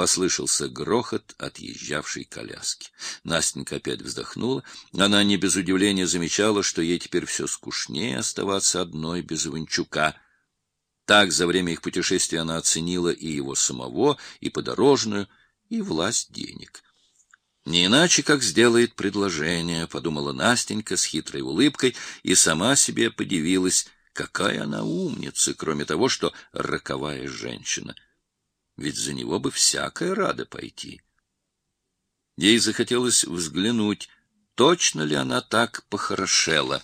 Послышался грохот отъезжавшей коляски. Настенька опять вздохнула. Она не без удивления замечала, что ей теперь все скучнее оставаться одной без Иванчука. Так за время их путешествия она оценила и его самого, и подорожную, и власть денег. Не иначе, как сделает предложение, подумала Настенька с хитрой улыбкой и сама себе подивилась, какая она умница, кроме того, что роковая женщина. Ведь за него бы всякая рада пойти. Ей захотелось взглянуть, точно ли она так похорошела.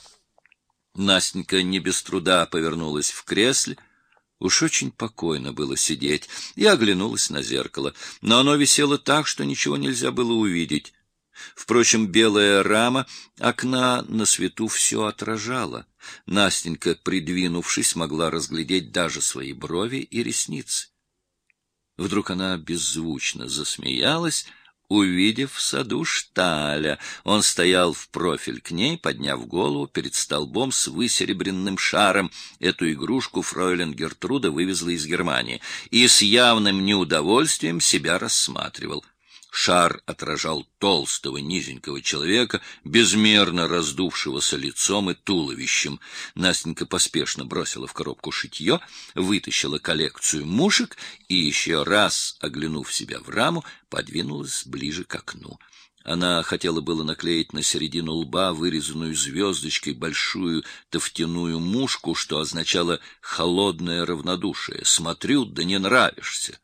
Настенька не без труда повернулась в кресле, Уж очень покойно было сидеть, и оглянулась на зеркало, но оно висело так, что ничего нельзя было увидеть. Впрочем, белая рама окна на свету все отражала. Настенька, придвинувшись, могла разглядеть даже свои брови и ресницы. Вдруг она беззвучно засмеялась, увидев в саду Шталя. Он стоял в профиль к ней, подняв голову перед столбом с высеребренным шаром. Эту игрушку фройлен Гертруда вывезла из Германии и с явным неудовольствием себя рассматривал — Шар отражал толстого низенького человека, безмерно раздувшегося лицом и туловищем. Настенька поспешно бросила в коробку шитье, вытащила коллекцию мушек и еще раз, оглянув себя в раму, подвинулась ближе к окну. Она хотела было наклеить на середину лба вырезанную звездочкой большую тофтяную мушку, что означало «холодное равнодушие». «Смотрю, да не нравишься».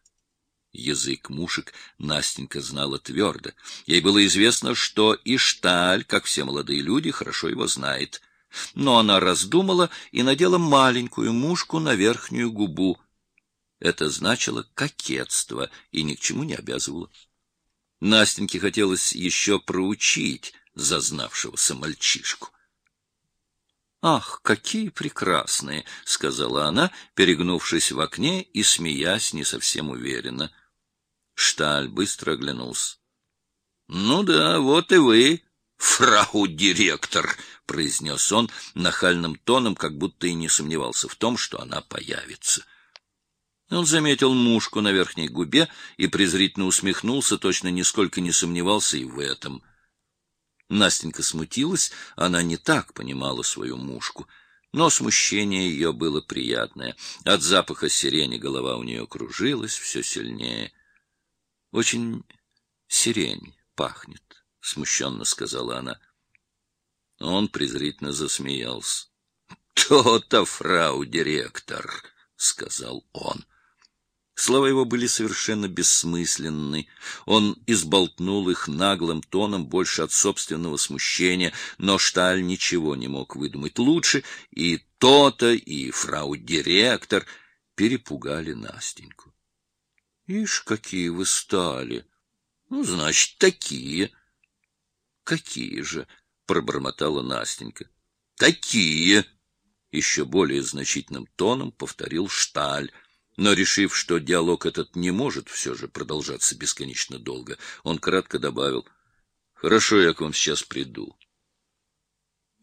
Язык мушек Настенька знала твердо. Ей было известно, что и Шталь, как все молодые люди, хорошо его знает. Но она раздумала и надела маленькую мушку на верхнюю губу. Это значило кокетство и ни к чему не обязывало. Настеньке хотелось еще проучить зазнавшегося мальчишку. «Ах, какие прекрасные!» — сказала она, перегнувшись в окне и смеясь не совсем уверенно. Шталь быстро оглянулся. — Ну да, вот и вы, фрау-директор, — произнес он нахальным тоном, как будто и не сомневался в том, что она появится. Он заметил мушку на верхней губе и презрительно усмехнулся, точно нисколько не сомневался и в этом. Настенька смутилась, она не так понимала свою мушку — но смущение ее было приятное. От запаха сирени голова у нее кружилась все сильнее. Очень сирень пахнет, — смущенно сказала она. Он презрительно засмеялся. — То-то, фрау-директор, — сказал он. Слова его были совершенно бессмысленны. Он изболтнул их наглым тоном больше от собственного смущения, но Шталь ничего не мог выдумать лучше, и то-то, и фрау-директор перепугали Настеньку. Ишь, какие вы стали! Ну, значит, такие. Какие же? пробормотала Настенька. Такие! Еще более значительным тоном повторил Шталь. Но, решив, что диалог этот не может все же продолжаться бесконечно долго, он кратко добавил, «Хорошо, я к вам сейчас приду».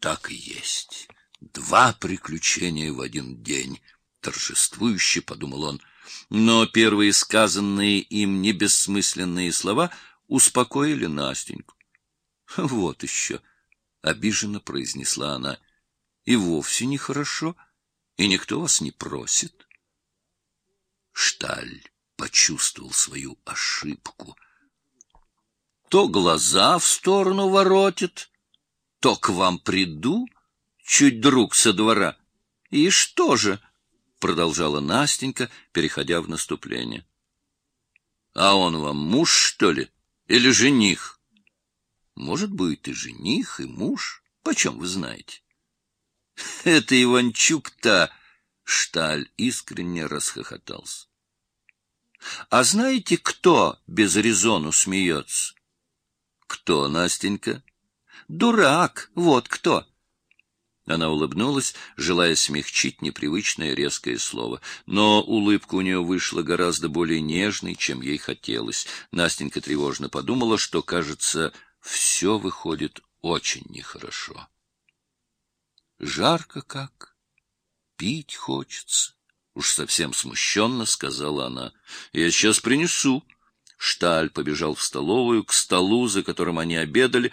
Так и есть. Два приключения в один день. Торжествующе, — подумал он, но первые сказанные им небессмысленные слова успокоили Настеньку. — Вот еще, — обиженно произнесла она, — и вовсе нехорошо, и никто вас не просит. Шталь почувствовал свою ошибку. То глаза в сторону воротит, то к вам приду, чуть друг со двора. И что же? —— продолжала Настенька, переходя в наступление. — А он вам муж, что ли? Или жених? — Может быть, и жених, и муж. Почем вы знаете? — Это Иванчук-то! — Шталь искренне расхохотался. — А знаете, кто без резону смеется? — Кто, Настенька? — Дурак, вот кто! — она улыбнулась, желая смягчить непривычное резкое слово. Но улыбка у нее вышла гораздо более нежной, чем ей хотелось. Настенька тревожно подумала, что, кажется, все выходит очень нехорошо. Жарко как, пить хочется. Уж совсем смущенно сказала она. — Я сейчас принесу. Шталь побежал в столовую, к столу, за которым они обедали,